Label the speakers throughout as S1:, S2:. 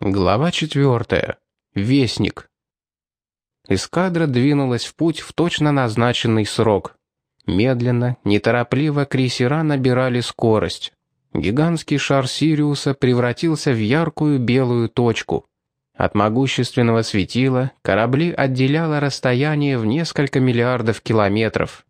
S1: Глава четвертая. Вестник. Эскадра двинулась в путь в точно назначенный срок. Медленно, неторопливо крейсера набирали скорость. Гигантский шар Сириуса превратился в яркую белую точку. От могущественного светила корабли отделяло расстояние в несколько миллиардов километров.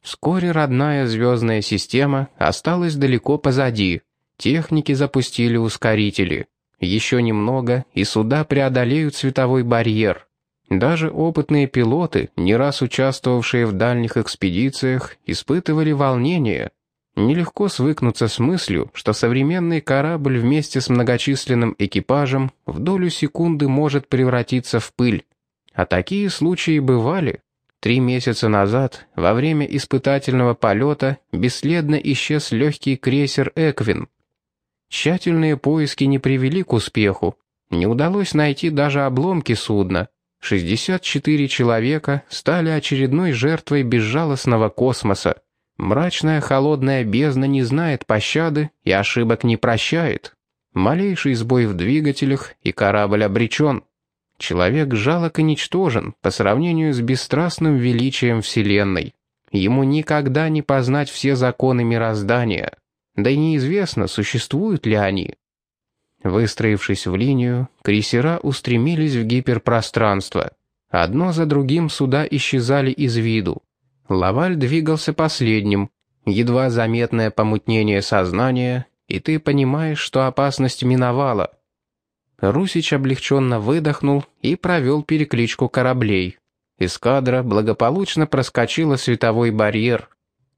S1: Вскоре родная звездная система осталась далеко позади. Техники запустили ускорители. Еще немного, и суда преодолеют световой барьер. Даже опытные пилоты, не раз участвовавшие в дальних экспедициях, испытывали волнение. Нелегко свыкнуться с мыслью, что современный корабль вместе с многочисленным экипажем в долю секунды может превратиться в пыль. А такие случаи бывали. Три месяца назад, во время испытательного полета, бесследно исчез легкий крейсер «Эквин», Тщательные поиски не привели к успеху. Не удалось найти даже обломки судна. 64 человека стали очередной жертвой безжалостного космоса. Мрачная холодная бездна не знает пощады и ошибок не прощает. Малейший сбой в двигателях, и корабль обречен. Человек жалок и ничтожен по сравнению с бесстрастным величием Вселенной. Ему никогда не познать все законы мироздания. Да и неизвестно, существуют ли они. Выстроившись в линию, крейсера устремились в гиперпространство. Одно за другим суда исчезали из виду. Лаваль двигался последним. Едва заметное помутнение сознания, и ты понимаешь, что опасность миновала. Русич облегченно выдохнул и провел перекличку кораблей. Эскадра благополучно проскочила световой барьер.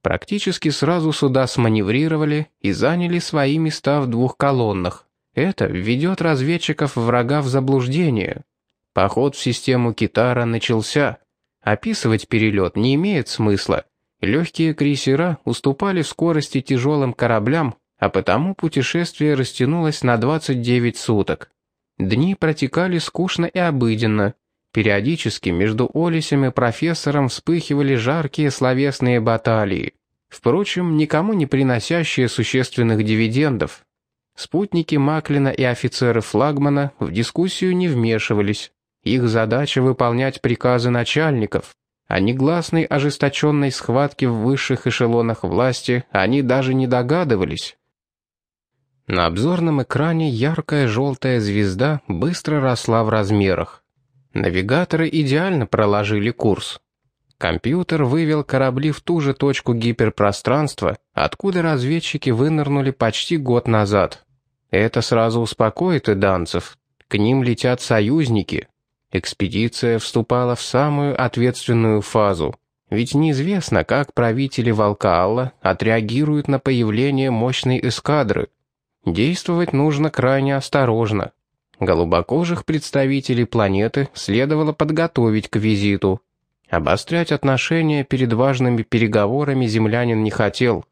S1: Практически сразу суда сманеврировали и заняли свои места в двух колоннах. Это введет разведчиков врага в заблуждение. Поход в систему Китара начался. Описывать перелет не имеет смысла. Легкие крейсера уступали в скорости тяжелым кораблям, а потому путешествие растянулось на 29 суток. Дни протекали скучно и обыденно. Периодически между Олесем и профессором вспыхивали жаркие словесные баталии. Впрочем, никому не приносящие существенных дивидендов. Спутники Маклина и офицеры флагмана в дискуссию не вмешивались. Их задача выполнять приказы начальников. О негласной ожесточенной схватке в высших эшелонах власти они даже не догадывались. На обзорном экране яркая желтая звезда быстро росла в размерах. Навигаторы идеально проложили курс. Компьютер вывел корабли в ту же точку гиперпространства, откуда разведчики вынырнули почти год назад. Это сразу успокоит и данцев. К ним летят союзники. Экспедиция вступала в самую ответственную фазу. Ведь неизвестно, как правители Волкаалла отреагируют на появление мощной эскадры. Действовать нужно крайне осторожно. Голубокожих представителей планеты следовало подготовить к визиту. Обострять отношения перед важными переговорами землянин не хотел.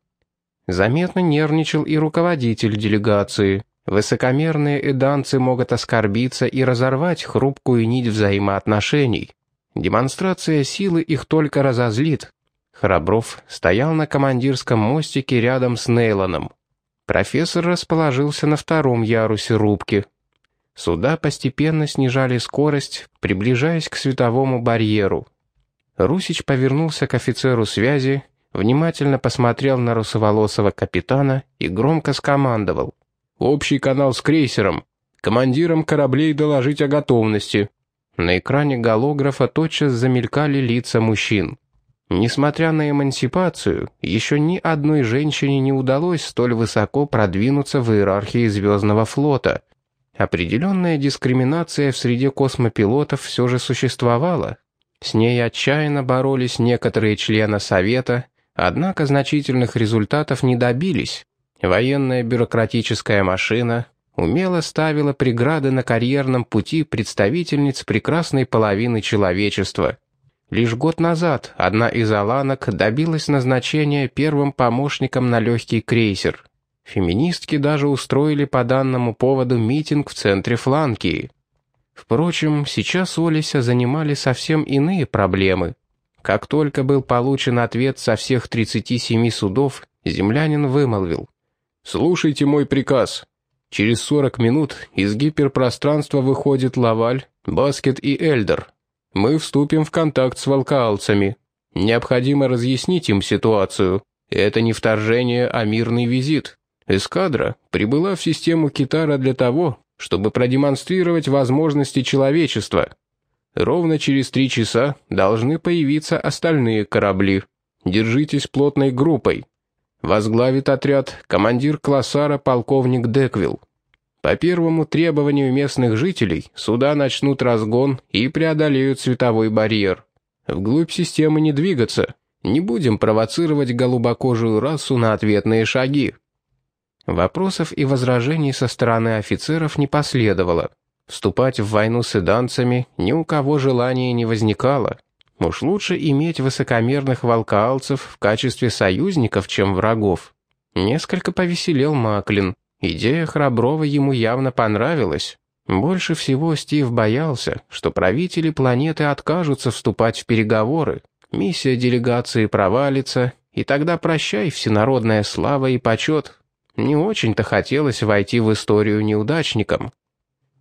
S1: Заметно нервничал и руководитель делегации. Высокомерные эданцы могут оскорбиться и разорвать хрупкую нить взаимоотношений. Демонстрация силы их только разозлит. Храбров стоял на командирском мостике рядом с Нейлоном. Профессор расположился на втором ярусе рубки. Суда постепенно снижали скорость, приближаясь к световому барьеру. Русич повернулся к офицеру связи, внимательно посмотрел на русоволосого капитана и громко скомандовал. «Общий канал с крейсером. Командирам кораблей доложить о готовности». На экране голографа тотчас замелькали лица мужчин. Несмотря на эмансипацию, еще ни одной женщине не удалось столь высоко продвинуться в иерархии Звездного флота. Определенная дискриминация в среде космопилотов все же существовала. С ней отчаянно боролись некоторые члены Совета, однако значительных результатов не добились. Военная бюрократическая машина умело ставила преграды на карьерном пути представительниц прекрасной половины человечества. Лишь год назад одна из аланок добилась назначения первым помощником на легкий крейсер. Феминистки даже устроили по данному поводу митинг в центре Фланкии. Впрочем, сейчас Олеся занимали совсем иные проблемы. Как только был получен ответ со всех 37 судов, землянин вымолвил. «Слушайте мой приказ. Через 40 минут из гиперпространства выходит Лаваль, Баскет и Эльдер. Мы вступим в контакт с волкаалцами. Необходимо разъяснить им ситуацию. Это не вторжение, а мирный визит. Эскадра прибыла в систему Китара для того, чтобы продемонстрировать возможности человечества. Ровно через три часа должны появиться остальные корабли. Держитесь плотной группой. Возглавит отряд командир классара полковник Деквилл. По первому требованию местных жителей суда начнут разгон и преодолеют световой барьер. Вглубь системы не двигаться. Не будем провоцировать голубокожую расу на ответные шаги. Вопросов и возражений со стороны офицеров не последовало. Вступать в войну с иданцами ни у кого желания не возникало. Уж лучше иметь высокомерных волкаалцев в качестве союзников, чем врагов. Несколько повеселел Маклин. Идея Храброва ему явно понравилась. Больше всего Стив боялся, что правители планеты откажутся вступать в переговоры. Миссия делегации провалится, и тогда прощай всенародная слава и почет. Не очень-то хотелось войти в историю неудачником.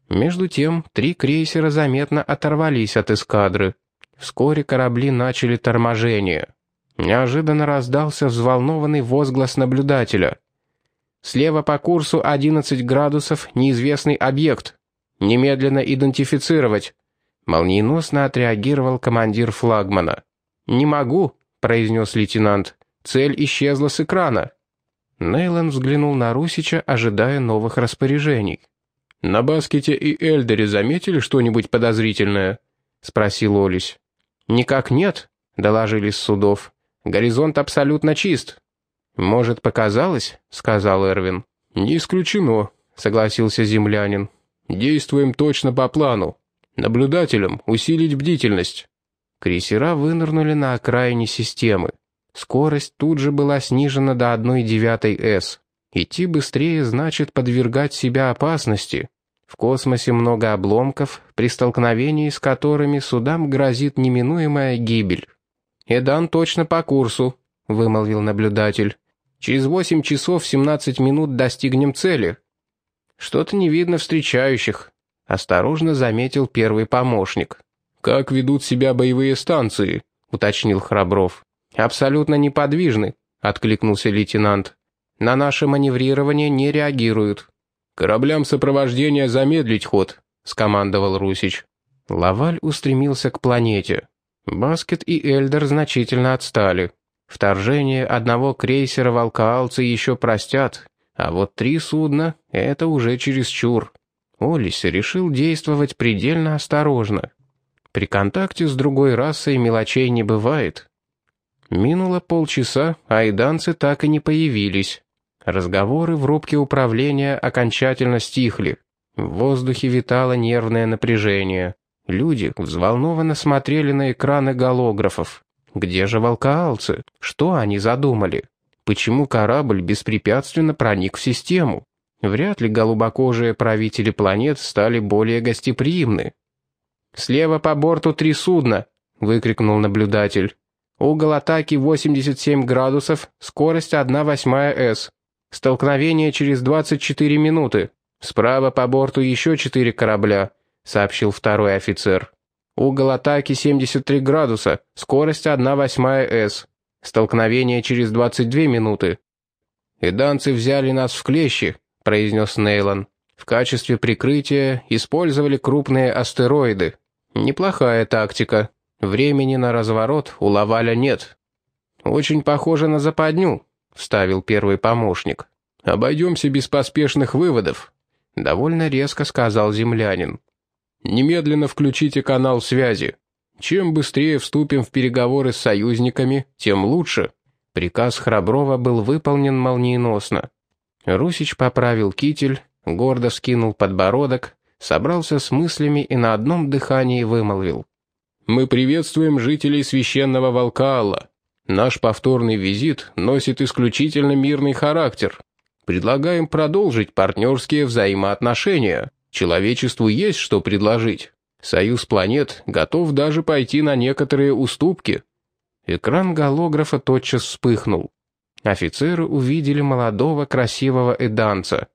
S1: Между тем, три крейсера заметно оторвались от эскадры. Вскоре корабли начали торможение. Неожиданно раздался взволнованный возглас наблюдателя. «Слева по курсу 11 градусов неизвестный объект. Немедленно идентифицировать». Молниеносно отреагировал командир флагмана. «Не могу», — произнес лейтенант. «Цель исчезла с экрана». Нейлон взглянул на Русича, ожидая новых распоряжений. «На Баскете и Эльдере заметили что-нибудь подозрительное?» — спросил Олесь. «Никак нет», — доложили с судов. «Горизонт абсолютно чист». «Может, показалось?» — сказал Эрвин. «Не исключено», — согласился землянин. «Действуем точно по плану. Наблюдателям усилить бдительность». Крейсера вынырнули на окраине системы. Скорость тут же была снижена до 1 девятой с. Идти быстрее значит подвергать себя опасности. В космосе много обломков, при столкновении с которыми судам грозит неминуемая гибель. «Эдан точно по курсу», — вымолвил наблюдатель. «Через восемь часов семнадцать минут достигнем цели». «Что-то не видно встречающих», — осторожно заметил первый помощник. «Как ведут себя боевые станции?» — уточнил Храбров. «Абсолютно неподвижны», — откликнулся лейтенант. «На наше маневрирование не реагируют». «Кораблям сопровождения замедлить ход», — скомандовал Русич. Лаваль устремился к планете. Баскет и Эльдер значительно отстали. Вторжение одного крейсера волкаалцы еще простят, а вот три судна — это уже чересчур. Олис решил действовать предельно осторожно. При контакте с другой расой мелочей не бывает. Минуло полчаса, а иданцы так и не появились. Разговоры в рубке управления окончательно стихли. В воздухе витало нервное напряжение. Люди взволнованно смотрели на экраны голографов. Где же волкаалцы? Что они задумали? Почему корабль беспрепятственно проник в систему? Вряд ли голубокожие правители планет стали более гостеприимны. «Слева по борту три судна!» — выкрикнул наблюдатель. «Угол атаки 87 градусов, скорость 1 восьмая С. «Столкновение через 24 минуты. Справа по борту еще четыре корабля», — сообщил второй офицер. «Угол атаки 73 градуса, скорость 1 восьмая С. Столкновение через 22 минуты». «Иданцы взяли нас в клещи», — произнес Нейлон. «В качестве прикрытия использовали крупные астероиды. Неплохая тактика. Времени на разворот у Лаваля нет. Очень похоже на западню», вставил первый помощник. «Обойдемся без поспешных выводов», — довольно резко сказал землянин. «Немедленно включите канал связи. Чем быстрее вступим в переговоры с союзниками, тем лучше». Приказ Храброва был выполнен молниеносно. Русич поправил китель, гордо скинул подбородок, собрался с мыслями и на одном дыхании вымолвил. «Мы приветствуем жителей священного Волкаала. Наш повторный визит носит исключительно мирный характер. Предлагаем продолжить партнерские взаимоотношения. Человечеству есть что предложить. Союз планет готов даже пойти на некоторые уступки. Экран голографа тотчас вспыхнул. Офицеры увидели молодого красивого эданца.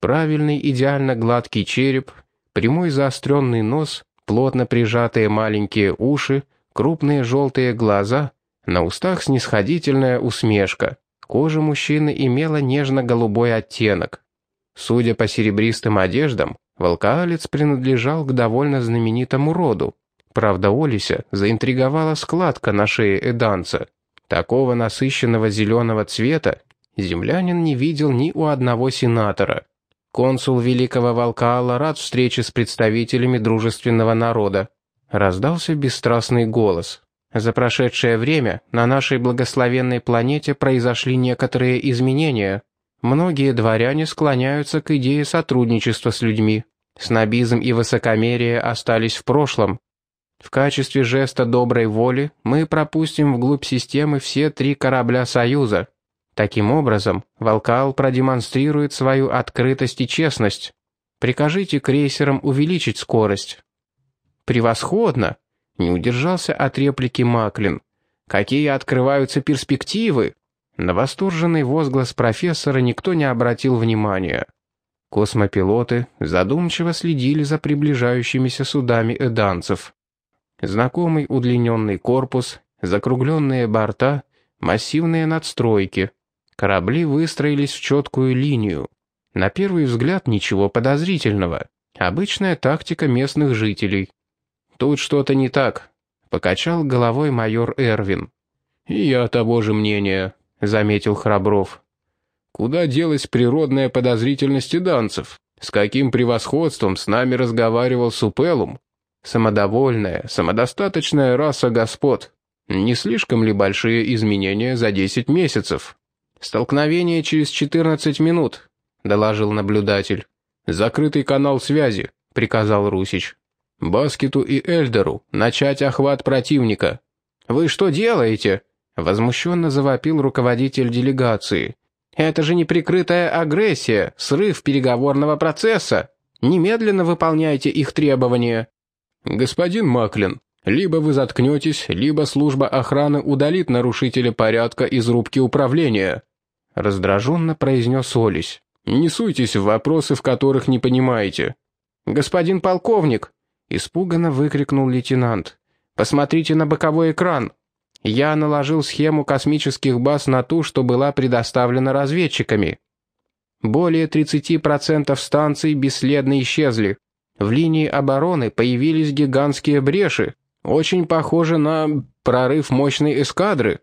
S1: Правильный идеально гладкий череп, прямой заостренный нос, плотно прижатые маленькие уши, крупные желтые глаза, на устах снисходительная усмешка. Кожа мужчины имела нежно-голубой оттенок. Судя по серебристым одеждам, волкаалец принадлежал к довольно знаменитому роду. Правда, Олися заинтриговала складка на шее эданца. Такого насыщенного зеленого цвета землянин не видел ни у одного сенатора. Консул Великого Волкаала рад встрече с представителями дружественного народа. Раздался бесстрастный голос. За прошедшее время на нашей благословенной планете произошли некоторые изменения. Многие дворяне склоняются к идее сотрудничества с людьми. Снобизм и высокомерие остались в прошлом. В качестве жеста доброй воли мы пропустим вглубь системы все три корабля Союза. Таким образом, Волкал продемонстрирует свою открытость и честность. Прикажите крейсерам увеличить скорость. Превосходно! Не удержался от реплики Маклин. Какие открываются перспективы! На восторженный возглас профессора никто не обратил внимания. Космопилоты задумчиво следили за приближающимися судами эданцев. Знакомый удлиненный корпус, закругленные борта, массивные надстройки. Корабли выстроились в четкую линию. На первый взгляд ничего подозрительного. Обычная тактика местных жителей. «Тут что-то не так», — покачал головой майор Эрвин. «И я того же мнения», — заметил Храбров. «Куда делась природная подозрительность данцев? С каким превосходством с нами разговаривал Супелум? Самодовольная, самодостаточная раса господ. Не слишком ли большие изменения за 10 месяцев?» «Столкновение через 14 минут», — доложил наблюдатель. «Закрытый канал связи», — приказал Русич. «Баскету и Эльдеру начать охват противника». «Вы что делаете?» Возмущенно завопил руководитель делегации. «Это же неприкрытая агрессия, срыв переговорного процесса. Немедленно выполняйте их требования». «Господин Маклин, либо вы заткнетесь, либо служба охраны удалит нарушителя порядка из рубки управления», раздраженно произнес Олесь. «Не суйтесь в вопросы, в которых не понимаете». «Господин полковник!» испуганно выкрикнул лейтенант. «Посмотрите на боковой экран!» Я наложил схему космических баз на ту, что была предоставлена разведчиками. Более 30% станций бесследно исчезли. В линии обороны появились гигантские бреши, очень похоже на прорыв мощной эскадры.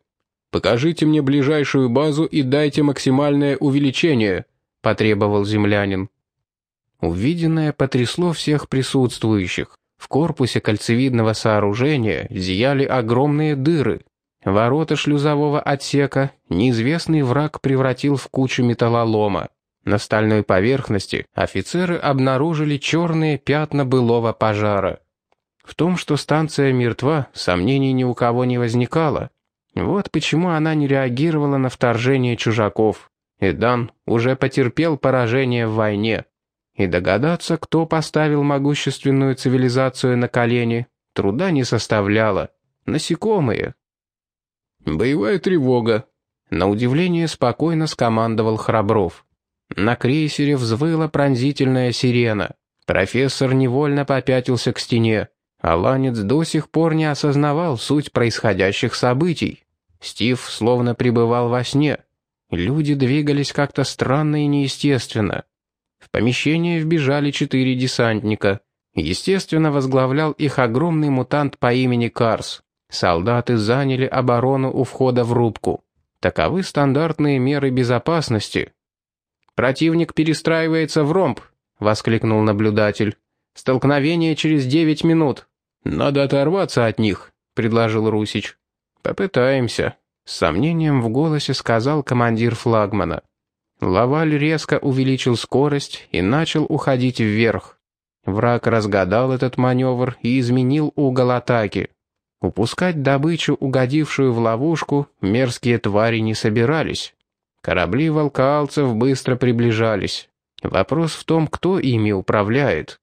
S1: «Покажите мне ближайшую базу и дайте максимальное увеличение», — потребовал землянин. Увиденное потрясло всех присутствующих. В корпусе кольцевидного сооружения зияли огромные дыры. Ворота шлюзового отсека неизвестный враг превратил в кучу металлолома. На стальной поверхности офицеры обнаружили черные пятна былого пожара. В том, что станция мертва, сомнений ни у кого не возникало. Вот почему она не реагировала на вторжение чужаков. Эдан уже потерпел поражение в войне. И догадаться, кто поставил могущественную цивилизацию на колени, труда не составляло. Насекомые. «Боевая тревога», — на удивление спокойно скомандовал Храбров. На крейсере взвыла пронзительная сирена. Профессор невольно попятился к стене. Аланец до сих пор не осознавал суть происходящих событий. Стив словно пребывал во сне. Люди двигались как-то странно и неестественно. В помещение вбежали четыре десантника. Естественно, возглавлял их огромный мутант по имени Карс. Солдаты заняли оборону у входа в рубку. Таковы стандартные меры безопасности. «Противник перестраивается в ромб», — воскликнул наблюдатель. «Столкновение через девять минут». «Надо оторваться от них», — предложил Русич. «Попытаемся», — с сомнением в голосе сказал командир флагмана. Лаваль резко увеличил скорость и начал уходить вверх. Враг разгадал этот маневр и изменил угол атаки. Упускать добычу, угодившую в ловушку, мерзкие твари не собирались. Корабли волкаалцев быстро приближались. Вопрос в том, кто ими управляет.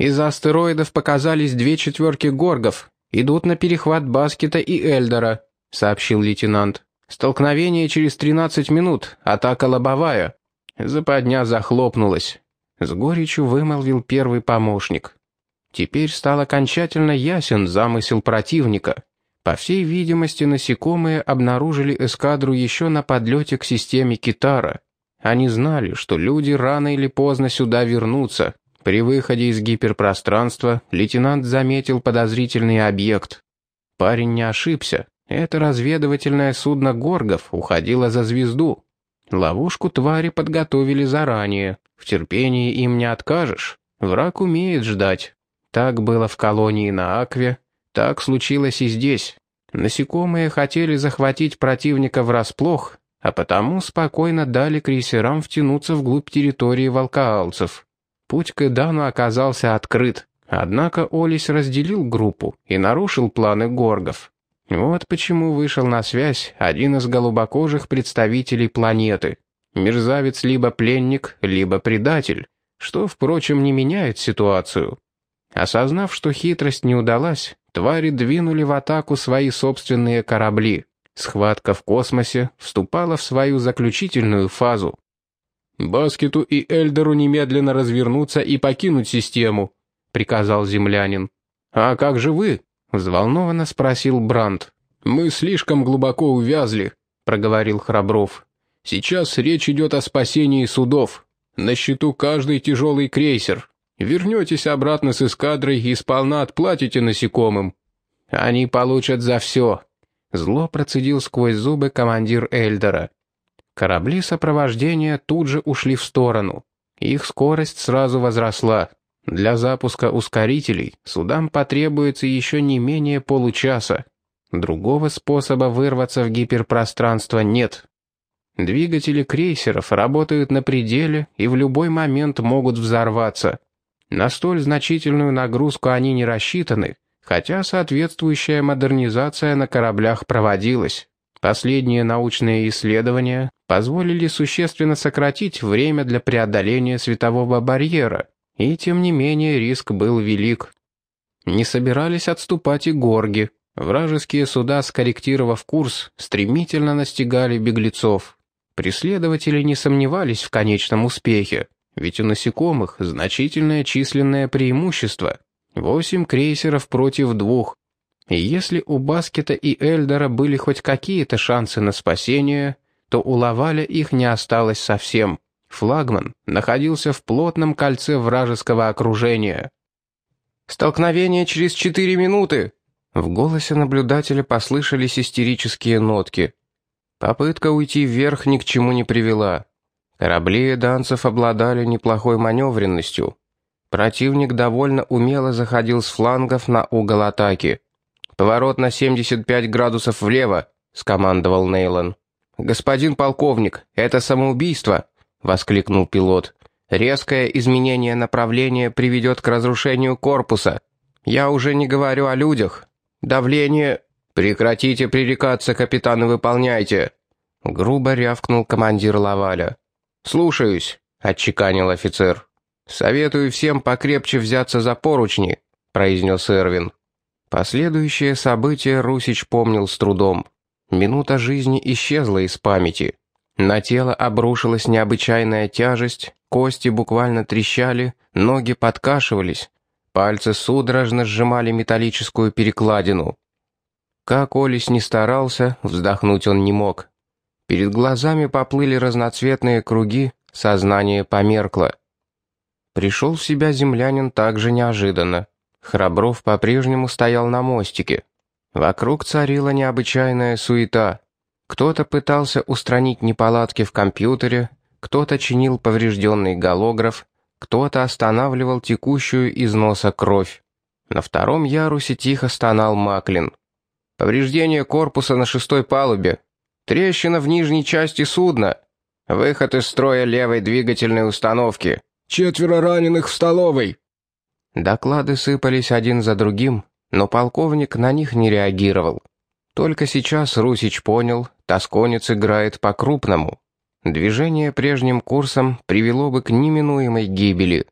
S1: Из астероидов показались две четверки горгов. Идут на перехват Баскета и Эльдора, сообщил лейтенант. Столкновение через 13 минут, атака лобовая. Западня захлопнулась. С горечью вымолвил первый помощник. Теперь стал окончательно ясен замысел противника. По всей видимости, насекомые обнаружили эскадру еще на подлете к системе Китара. Они знали, что люди рано или поздно сюда вернутся. При выходе из гиперпространства лейтенант заметил подозрительный объект. Парень не ошибся. Это разведывательное судно «Горгов» уходило за звезду. Ловушку твари подготовили заранее. В терпении им не откажешь. Враг умеет ждать. Так было в колонии на Акве, так случилось и здесь. Насекомые хотели захватить противника врасплох, а потому спокойно дали крейсерам втянуться вглубь территории волкоалцев. Путь к Эдану оказался открыт, однако Олесь разделил группу и нарушил планы горгов. Вот почему вышел на связь один из голубокожих представителей планеты. Мерзавец либо пленник, либо предатель, что, впрочем, не меняет ситуацию. Осознав, что хитрость не удалась, твари двинули в атаку свои собственные корабли. Схватка в космосе вступала в свою заключительную фазу. «Баскету и Эльдеру немедленно развернуться и покинуть систему», — приказал землянин. «А как же вы?» — взволнованно спросил Бранд. «Мы слишком глубоко увязли», — проговорил Храбров. «Сейчас речь идет о спасении судов. На счету каждый тяжелый крейсер. Вернетесь обратно с эскадрой и сполна отплатите насекомым. Они получат за все. Зло процедил сквозь зубы командир Эльдера. Корабли сопровождения тут же ушли в сторону. Их скорость сразу возросла. Для запуска ускорителей судам потребуется еще не менее получаса. Другого способа вырваться в гиперпространство нет. Двигатели крейсеров работают на пределе и в любой момент могут взорваться. На столь значительную нагрузку они не рассчитаны, хотя соответствующая модернизация на кораблях проводилась. Последние научные исследования позволили существенно сократить время для преодоления светового барьера, и тем не менее риск был велик. Не собирались отступать и горги. Вражеские суда, скорректировав курс, стремительно настигали беглецов. Преследователи не сомневались в конечном успехе. Ведь у насекомых значительное численное преимущество. Восемь крейсеров против двух. Если у Баскета и Эльдора были хоть какие-то шансы на спасение, то у Лаваля их не осталось совсем. Флагман находился в плотном кольце вражеского окружения. «Столкновение через четыре минуты!» В голосе наблюдателя послышались истерические нотки. Попытка уйти вверх ни к чему не привела. Корабли данцев обладали неплохой маневренностью. Противник довольно умело заходил с флангов на угол атаки. «Поворот на 75 градусов влево», — скомандовал Нейлон. «Господин полковник, это самоубийство», — воскликнул пилот. «Резкое изменение направления приведет к разрушению корпуса. Я уже не говорю о людях. Давление...» «Прекратите пререкаться, капитан, и выполняйте», — грубо рявкнул командир Лаваля. «Слушаюсь», — отчеканил офицер. «Советую всем покрепче взяться за поручни», — произнес Эрвин. Последующие события Русич помнил с трудом. Минута жизни исчезла из памяти. На тело обрушилась необычайная тяжесть, кости буквально трещали, ноги подкашивались, пальцы судорожно сжимали металлическую перекладину. Как Олесь не старался, вздохнуть он не мог. Перед глазами поплыли разноцветные круги, сознание померкло. Пришел в себя землянин также неожиданно. Храбров по-прежнему стоял на мостике. Вокруг царила необычайная суета. Кто-то пытался устранить неполадки в компьютере, кто-то чинил поврежденный голограф, кто-то останавливал текущую из носа кровь. На втором ярусе тихо стонал Маклин. «Повреждение корпуса на шестой палубе», Трещина в нижней части судна. Выход из строя левой двигательной установки. Четверо раненых в столовой. Доклады сыпались один за другим, но полковник на них не реагировал. Только сейчас Русич понял, тосконец играет по-крупному. Движение прежним курсом привело бы к неминуемой гибели.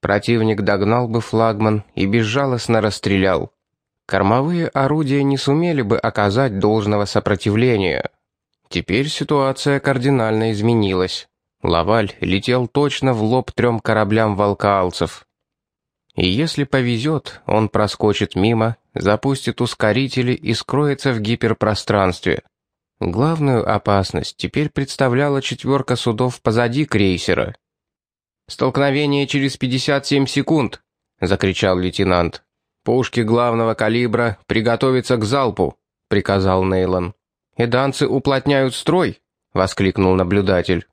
S1: Противник догнал бы флагман и безжалостно расстрелял. Кормовые орудия не сумели бы оказать должного сопротивления. Теперь ситуация кардинально изменилась. Лаваль летел точно в лоб трем кораблям волкаалцев. И если повезет, он проскочит мимо, запустит ускорители и скроется в гиперпространстве. Главную опасность теперь представляла четверка судов позади крейсера. «Столкновение через 57 секунд!» — закричал лейтенант. «Пушки главного калибра приготовиться к залпу», — приказал Нейлон. «Эданцы уплотняют строй», — воскликнул наблюдатель.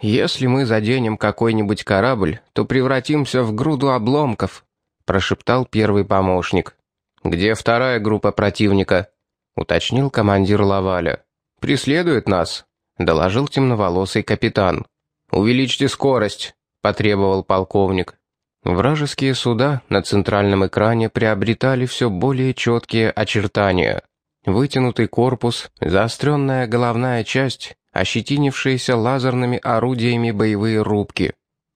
S1: «Если мы заденем какой-нибудь корабль, то превратимся в груду обломков», — прошептал первый помощник. «Где вторая группа противника?» — уточнил командир Лаваля. «Преследует нас», — доложил темноволосый капитан. «Увеличьте скорость», — потребовал полковник. Вражеские суда на центральном экране приобретали все более четкие очертания. Вытянутый корпус, заостренная головная часть, ощетинившиеся лазерными орудиями боевые рубки.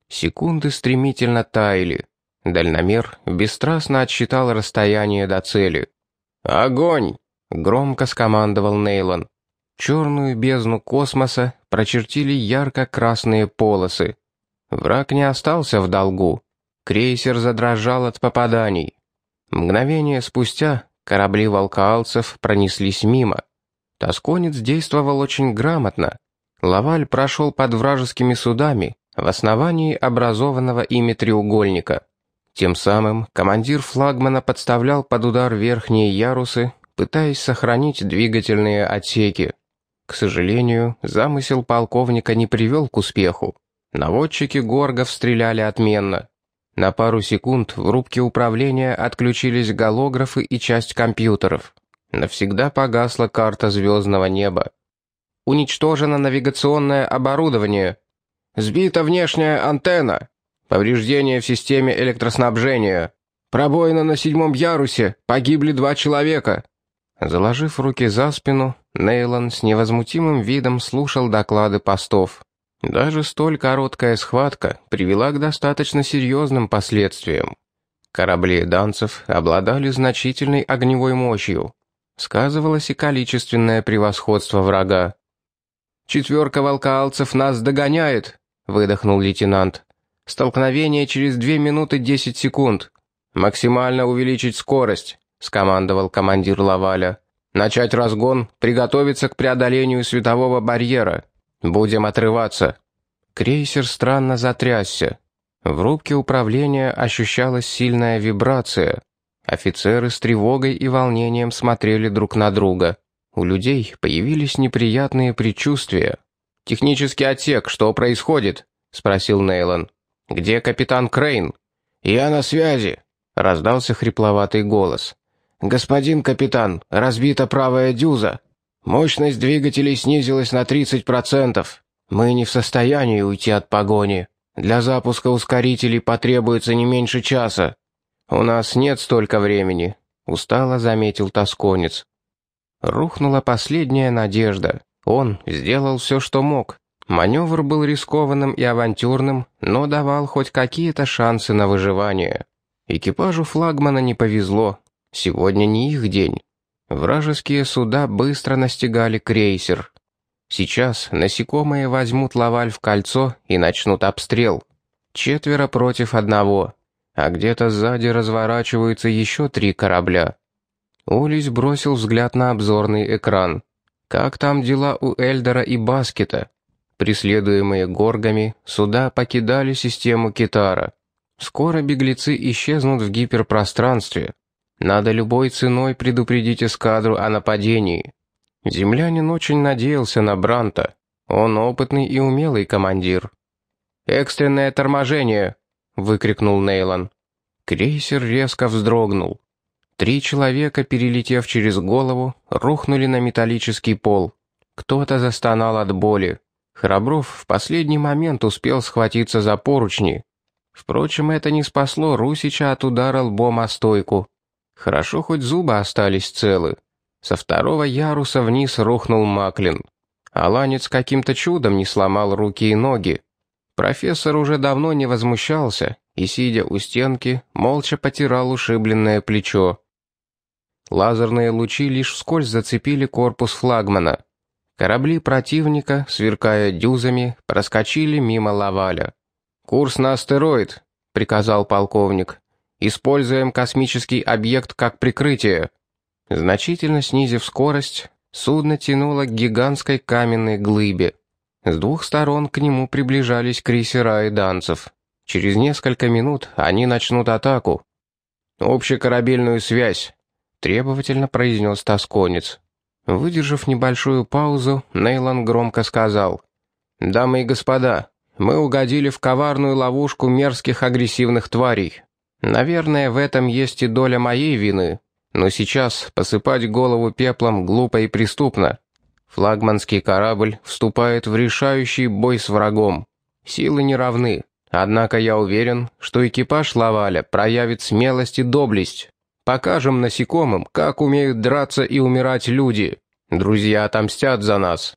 S1: Секунды стремительно таяли. Дальномер бесстрастно отсчитал расстояние до цели. «Огонь!» — громко скомандовал Нейлон. Черную бездну космоса прочертили ярко-красные полосы. Враг не остался в долгу. Крейсер задрожал от попаданий. Мгновение спустя корабли волкаалцев пронеслись мимо. Тосконец действовал очень грамотно. Лаваль прошел под вражескими судами в основании образованного ими треугольника. Тем самым командир флагмана подставлял под удар верхние ярусы, пытаясь сохранить двигательные отсеки. К сожалению, замысел полковника не привел к успеху. Наводчики горгов стреляли отменно. На пару секунд в рубке управления отключились голографы и часть компьютеров. Навсегда погасла карта звездного неба. Уничтожено навигационное оборудование. Сбита внешняя антенна. Повреждения в системе электроснабжения. Пробоина на седьмом ярусе. Погибли два человека. Заложив руки за спину, Нейлон с невозмутимым видом слушал доклады постов. Даже столь короткая схватка привела к достаточно серьезным последствиям. Корабли данцев обладали значительной огневой мощью. Сказывалось и количественное превосходство врага. «Четверка волкаалцев нас догоняет», — выдохнул лейтенант. «Столкновение через две минуты десять секунд. Максимально увеличить скорость», — скомандовал командир Лаваля. «Начать разгон, приготовиться к преодолению светового барьера». Будем отрываться». Крейсер странно затрясся. В рубке управления ощущалась сильная вибрация. Офицеры с тревогой и волнением смотрели друг на друга. У людей появились неприятные предчувствия. «Технический отсек, что происходит?» — спросил Нейлон. «Где капитан Крейн?» «Я на связи», — раздался хрипловатый голос. «Господин капитан, разбита правая дюза. Мощность двигателей снизилась на 30%. Мы не в состоянии уйти от погони. Для запуска ускорителей потребуется не меньше часа. У нас нет столько времени», — устало заметил тосконец. Рухнула последняя надежда. Он сделал все, что мог. Маневр был рискованным и авантюрным, но давал хоть какие-то шансы на выживание. Экипажу флагмана не повезло. Сегодня не их день. Вражеские суда быстро настигали крейсер. Сейчас насекомые возьмут Лаваль в кольцо и начнут обстрел. Четверо против одного, а где-то сзади разворачиваются еще три корабля. Улис бросил взгляд на обзорный экран. Как там дела у Эльдера и Баскета? Преследуемые горгами, суда покидали систему Китара. Скоро беглецы исчезнут в гиперпространстве. Надо любой ценой предупредить эскадру о нападении. Землянин очень надеялся на Бранта. Он опытный и умелый командир. «Экстренное торможение!» — выкрикнул Нейлон. Крейсер резко вздрогнул. Три человека, перелетев через голову, рухнули на металлический пол. Кто-то застонал от боли. Храбров в последний момент успел схватиться за поручни. Впрочем, это не спасло Русича от удара лбом о стойку. Хорошо, хоть зубы остались целы. Со второго яруса вниз рухнул Маклин. Аланец каким-то чудом не сломал руки и ноги. Профессор уже давно не возмущался и, сидя у стенки, молча потирал ушибленное плечо. Лазерные лучи лишь вскользь зацепили корпус флагмана. Корабли противника, сверкая дюзами, проскочили мимо Лаваля. «Курс на астероид», — приказал полковник. «Используем космический объект как прикрытие». Значительно снизив скорость, судно тянуло к гигантской каменной глыбе. С двух сторон к нему приближались крейсера и данцев. Через несколько минут они начнут атаку. «Общекорабельную связь», — требовательно произнес тосконец. Выдержав небольшую паузу, Нейлон громко сказал. «Дамы и господа, мы угодили в коварную ловушку мерзких агрессивных тварей. Наверное, в этом есть и доля моей вины, но сейчас посыпать голову пеплом глупо и преступно. Флагманский корабль вступает в решающий бой с врагом. Силы не равны, однако я уверен, что экипаж Лаваля проявит смелость и доблесть». Покажем насекомым, как умеют драться и умирать люди. Друзья отомстят за нас».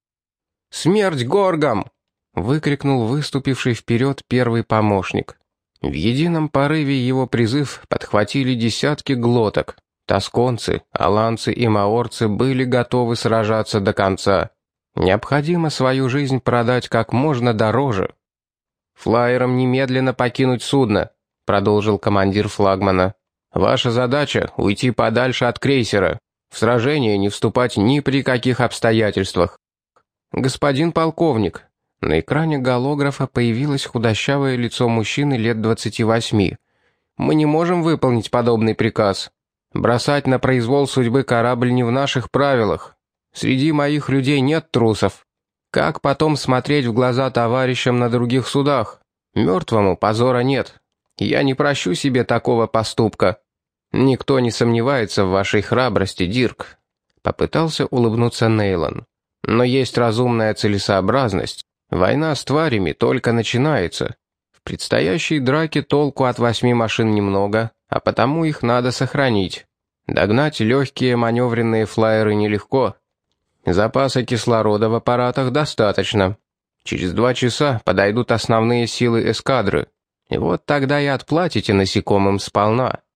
S1: «Смерть горгам!» — выкрикнул выступивший вперед первый помощник. В едином порыве его призыв подхватили десятки глоток. Тосконцы, аланцы и маорцы были готовы сражаться до конца. Необходимо свою жизнь продать как можно дороже. «Флайерам немедленно покинуть судно», — продолжил командир флагмана. Ваша задача — уйти подальше от крейсера. В сражение не вступать ни при каких обстоятельствах. Господин полковник. На экране голографа появилось худощавое лицо мужчины лет 28. Мы не можем выполнить подобный приказ. Бросать на произвол судьбы корабль не в наших правилах. Среди моих людей нет трусов. Как потом смотреть в глаза товарищам на других судах? Мертвому позора нет. Я не прощу себе такого поступка. «Никто не сомневается в вашей храбрости, Дирк», — попытался улыбнуться Нейлон. «Но есть разумная целесообразность. Война с тварями только начинается. В предстоящей драке толку от восьми машин немного, а потому их надо сохранить. Догнать легкие маневренные флайеры нелегко. Запаса кислорода в аппаратах достаточно. Через два часа подойдут основные силы эскадры. И вот тогда и отплатите насекомым сполна».